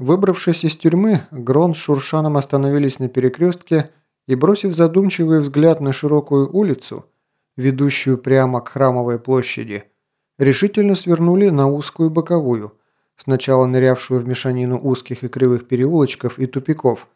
Выбравшись из тюрьмы, Грон с Шуршаном остановились на перекрестке и, бросив задумчивый взгляд на широкую улицу, ведущую прямо к Храмовой площади, решительно свернули на узкую боковую, сначала нырявшую в мешанину узких и кривых переулочков и тупиков,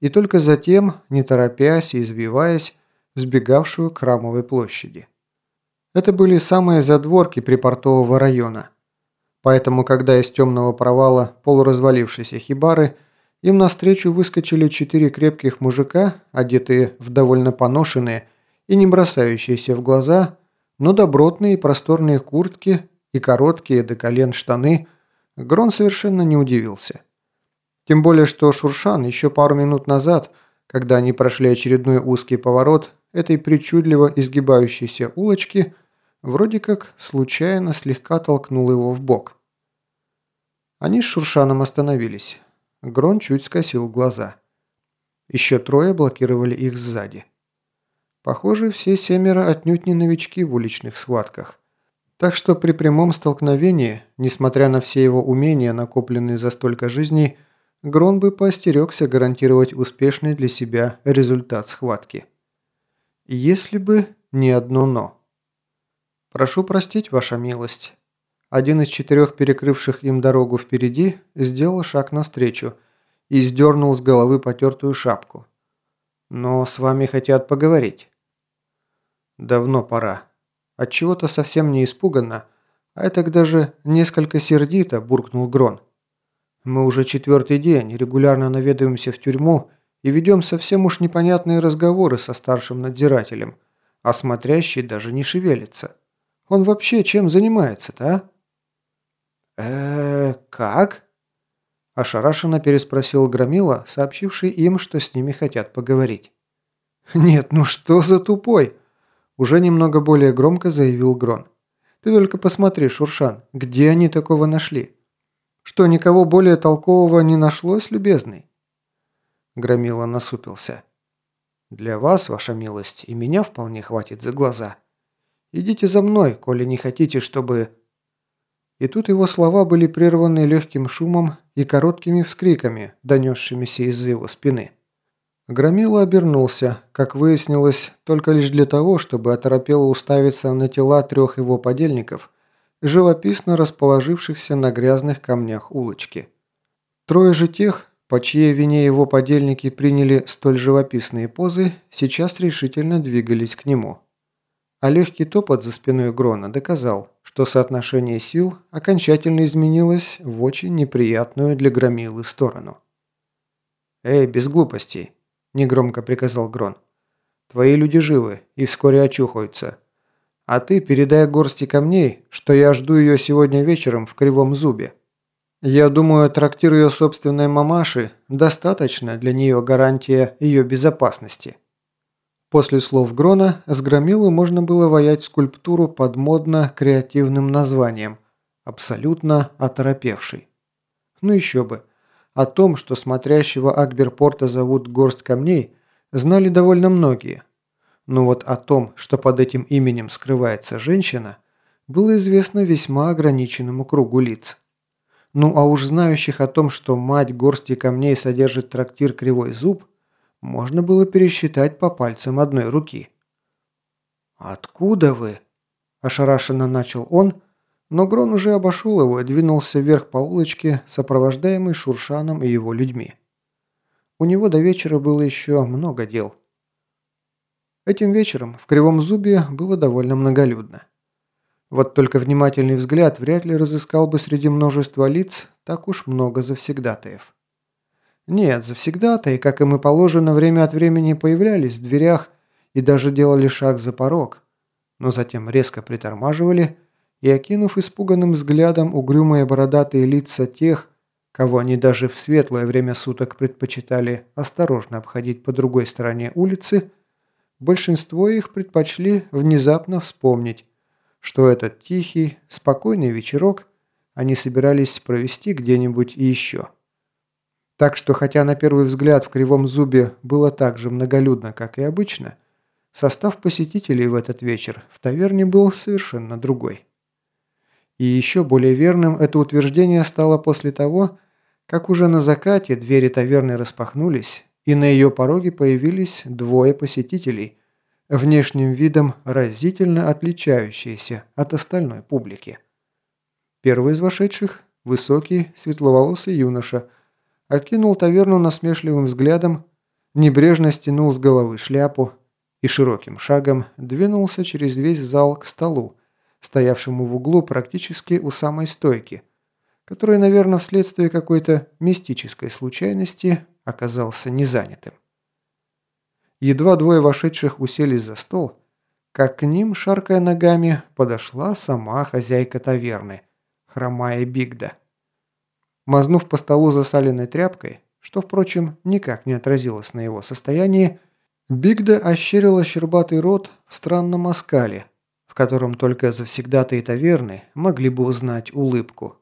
и только затем, не торопясь и извиваясь, сбегавшую к Храмовой площади. Это были самые задворки припортового района – Поэтому, когда из темного провала полуразвалившейся хибары им навстречу выскочили четыре крепких мужика, одетые в довольно поношенные и не бросающиеся в глаза, но добротные и просторные куртки и короткие до колен штаны, Грон совершенно не удивился. Тем более, что Шуршан еще пару минут назад, когда они прошли очередной узкий поворот этой причудливо изгибающейся улочки, вроде как случайно слегка толкнул его в бок. Они с Шуршаном остановились. Грон чуть скосил глаза. Еще трое блокировали их сзади. Похоже, все семеро отнюдь не новички в уличных схватках. Так что при прямом столкновении, несмотря на все его умения, накопленные за столько жизней, Грон бы поостерегся гарантировать успешный для себя результат схватки. Если бы не одно «но». «Прошу простить, ваша милость», один из четырех перекрывших им дорогу впереди сделал шаг навстречу и сдернул с головы потертую шапку. «Но с вами хотят поговорить». «Давно пора. Отчего-то совсем не испуганно, а это даже несколько сердито», – буркнул Грон. «Мы уже четвертый день регулярно наведываемся в тюрьму и ведем совсем уж непонятные разговоры со старшим надзирателем, а смотрящий даже не шевелится. Он вообще чем занимается-то, а?» э как?» Ошарашенно переспросил Громила, сообщивший им, что с ними хотят поговорить. «Нет, ну что за тупой?» Уже немного более громко заявил Грон. «Ты только посмотри, Шуршан, где они такого нашли? Что, никого более толкового не нашлось, любезный?» Громила насупился. «Для вас, ваша милость, и меня вполне хватит за глаза. Идите за мной, коли не хотите, чтобы...» И тут его слова были прерваны легким шумом и короткими вскриками, донесшимися из-за его спины. Громила обернулся, как выяснилось, только лишь для того, чтобы оторопело уставиться на тела трех его подельников, живописно расположившихся на грязных камнях улочки. Трое же тех, по чьей вине его подельники приняли столь живописные позы, сейчас решительно двигались к нему. А легкий топот за спиной Грона доказал, что соотношение сил окончательно изменилось в очень неприятную для Громилы сторону. «Эй, без глупостей!» – негромко приказал Грон. «Твои люди живы и вскоре очухаются. А ты передай горсти камней, что я жду ее сегодня вечером в Кривом Зубе. Я думаю, трактир ее собственной мамаши достаточно для нее гарантия ее безопасности». После слов Грона с громилы можно было воять скульптуру под модно-креативным названием «Абсолютно оторопевший». Ну еще бы. О том, что смотрящего Акберпорта зовут Горсть Камней, знали довольно многие. Но вот о том, что под этим именем скрывается женщина, было известно весьма ограниченному кругу лиц. Ну а уж знающих о том, что мать Горсти Камней содержит трактир Кривой Зуб – можно было пересчитать по пальцам одной руки. «Откуда вы?» – ошарашенно начал он, но Грон уже обошел его и двинулся вверх по улочке, сопровождаемый Шуршаном и его людьми. У него до вечера было еще много дел. Этим вечером в Кривом Зубе было довольно многолюдно. Вот только внимательный взгляд вряд ли разыскал бы среди множества лиц так уж много завсегдатаев. Нет, завсегда-то, и как им и положено, время от времени появлялись в дверях и даже делали шаг за порог, но затем резко притормаживали и, окинув испуганным взглядом угрюмые бородатые лица тех, кого они даже в светлое время суток предпочитали осторожно обходить по другой стороне улицы, большинство их предпочли внезапно вспомнить, что этот тихий, спокойный вечерок они собирались провести где-нибудь еще. Так что, хотя на первый взгляд в Кривом Зубе было так же многолюдно, как и обычно, состав посетителей в этот вечер в таверне был совершенно другой. И еще более верным это утверждение стало после того, как уже на закате двери таверны распахнулись, и на ее пороге появились двое посетителей, внешним видом разительно отличающиеся от остальной публики. Первый из вошедших – высокий, светловолосый юноша, окинул таверну насмешливым взглядом, небрежно стянул с головы шляпу и широким шагом двинулся через весь зал к столу, стоявшему в углу практически у самой стойки, который, наверное, вследствие какой-то мистической случайности оказался незанятым. Едва двое вошедших уселись за стол, как к ним, шаркая ногами, подошла сама хозяйка таверны, хромая Бигда. Мазнув по столу засаленной тряпкой, что, впрочем, никак не отразилось на его состоянии, Бигда ощерила щербатый рот в странном оскале, в котором только завсегдатые таверны могли бы узнать улыбку.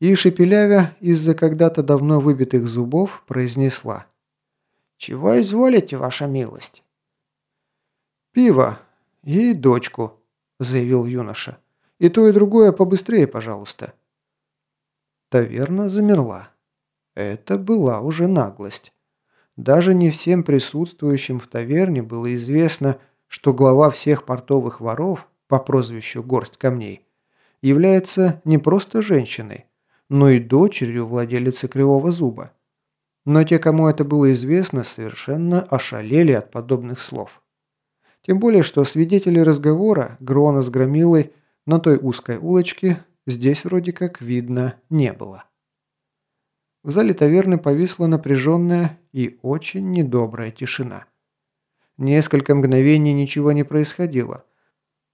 И шепелявя из-за когда-то давно выбитых зубов произнесла «Чего изволите, ваша милость?» «Пиво и дочку», – заявил юноша. «И то, и другое побыстрее, пожалуйста». Таверна замерла. Это была уже наглость. Даже не всем присутствующим в таверне было известно, что глава всех портовых воров по прозвищу «Горсть камней» является не просто женщиной, но и дочерью владелицы Кривого Зуба. Но те, кому это было известно, совершенно ошалели от подобных слов. Тем более, что свидетелей разговора Грона с Громилой на той узкой улочке здесь вроде как видно не было. В зале таверны повисла напряженная и очень недобрая тишина. Несколько мгновений ничего не происходило.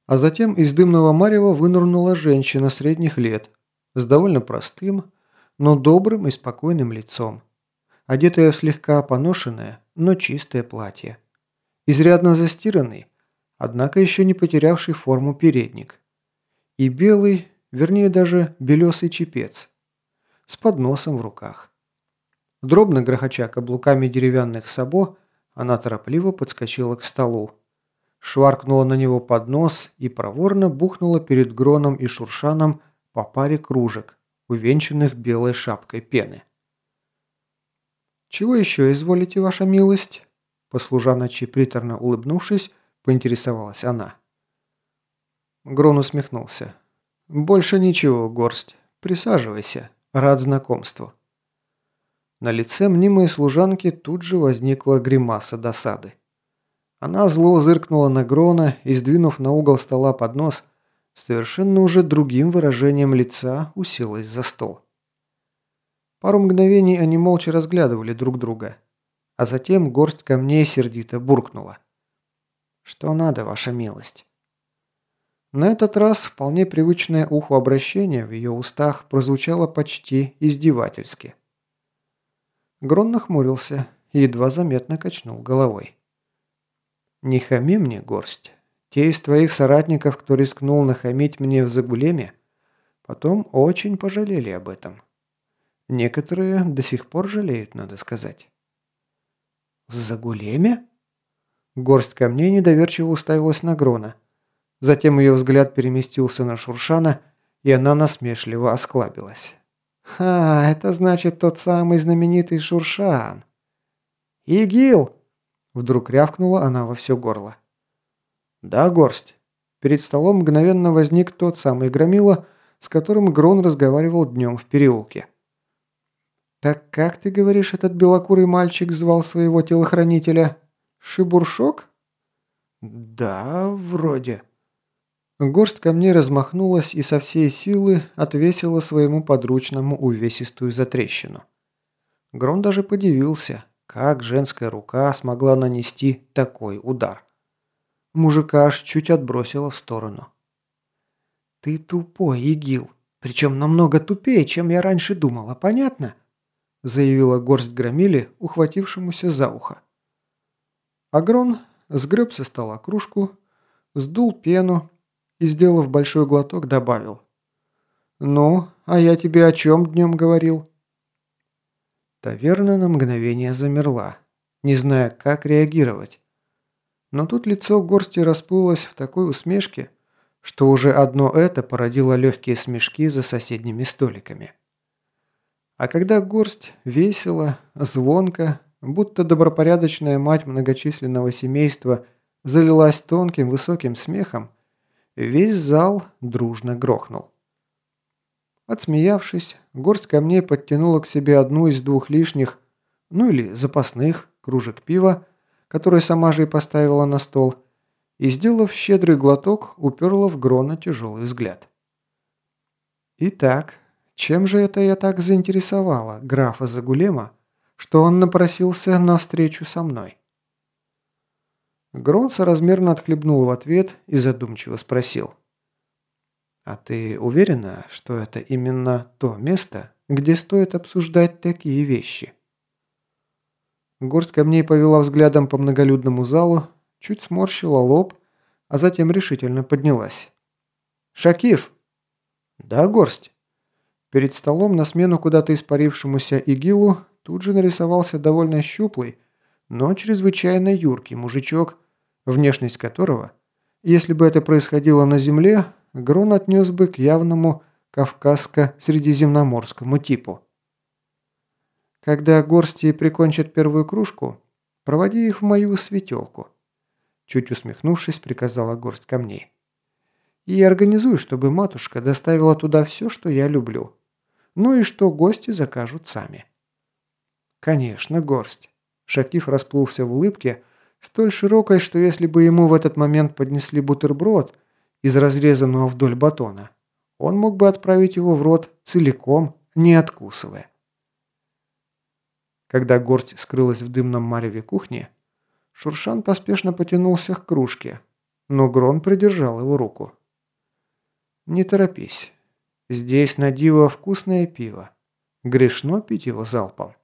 А затем из дымного марева вынырнула женщина средних лет с довольно простым, но добрым и спокойным лицом, одетая в слегка поношенное, но чистое платье. Изрядно застиранный, однако еще не потерявший форму передник. И белый, вернее даже белесый чепец, с подносом в руках. Дробно грохоча каблуками деревянных сабо, она торопливо подскочила к столу. Шваркнула на него поднос и проворно бухнула перед Гроном и Шуршаном по паре кружек, увенчанных белой шапкой пены. «Чего еще изволите, ваша милость?» Послужаночи приторно улыбнувшись, поинтересовалась она. Грон усмехнулся. «Больше ничего, горсть. Присаживайся. Рад знакомству». На лице мнимой служанки тут же возникла гримаса досады. Она зло зыркнула на Грона и, сдвинув на угол стола поднос, совершенно уже другим выражением лица уселась за стол. Пару мгновений они молча разглядывали друг друга, а затем горсть камней сердито буркнула. «Что надо, ваша милость?» На этот раз вполне привычное уху обращение в ее устах прозвучало почти издевательски. Грон нахмурился и едва заметно качнул головой. «Не хами мне, горсть. Те из твоих соратников, кто рискнул нахамить мне в Загулеме, потом очень пожалели об этом. Некоторые до сих пор жалеют, надо сказать». «В Загулеме?» Горсть камней недоверчиво уставилась на Грона. Затем ее взгляд переместился на Шуршана, и она насмешливо осклабилась. «Ха, это значит тот самый знаменитый Шуршан!» «Игил!» – вдруг рявкнула она во все горло. «Да, горсть». Перед столом мгновенно возник тот самый Громила, с которым Грон разговаривал днем в переулке. «Так как, ты говоришь, этот белокурый мальчик звал своего телохранителя? Шибуршок?» «Да, вроде». Горсть камней размахнулась и со всей силы отвесила своему подручному увесистую затрещину. Грон даже подивился, как женская рука смогла нанести такой удар. Мужика аж чуть отбросило в сторону. «Ты тупой, Игил, причем намного тупее, чем я раньше думала, понятно?» заявила горсть громили, ухватившемуся за ухо. Агрон сгреб со стола кружку, сдул пену и, сделав большой глоток, добавил. «Ну, а я тебе о чем днем говорил?» Таверна на мгновение замерла, не зная, как реагировать. Но тут лицо горсти расплылось в такой усмешке, что уже одно это породило легкие смешки за соседними столиками. А когда горсть весело, звонко, будто добропорядочная мать многочисленного семейства залилась тонким высоким смехом, весь зал дружно грохнул. Отсмеявшись, горсть камней подтянула к себе одну из двух лишних, ну или запасных, кружек пива, которые сама же и поставила на стол, и, сделав щедрый глоток, уперла в Грона тяжелый взгляд. «Итак, чем же это я так заинтересовала графа Загулема, что он напросился на встречу со мной?» Грон соразмерно отхлебнул в ответ и задумчиво спросил. «А ты уверена, что это именно то место, где стоит обсуждать такие вещи?» Горсть камней повела взглядом по многолюдному залу, чуть сморщила лоб, а затем решительно поднялась. «Шакив!» «Да, горсть!» Перед столом на смену куда-то испарившемуся игилу тут же нарисовался довольно щуплый, но чрезвычайно юркий мужичок, внешность которого, если бы это происходило на земле, Грон отнес бы к явному кавказско-средиземноморскому типу. Когда горсти прикончат первую кружку, проводи их в мою светелку. Чуть усмехнувшись, приказала горсть камней. И организуй, чтобы матушка доставила туда все, что я люблю. Ну и что гости закажут сами. Конечно, горсть. Шакиф расплылся в улыбке, столь широкой, что если бы ему в этот момент поднесли бутерброд из разрезанного вдоль батона, он мог бы отправить его в рот целиком, не откусывая. Когда горсть скрылась в дымном мареве кухни, Шуршан поспешно потянулся к кружке, но Грон придержал его руку. «Не торопись. Здесь на диво вкусное пиво. Грешно пить его залпом».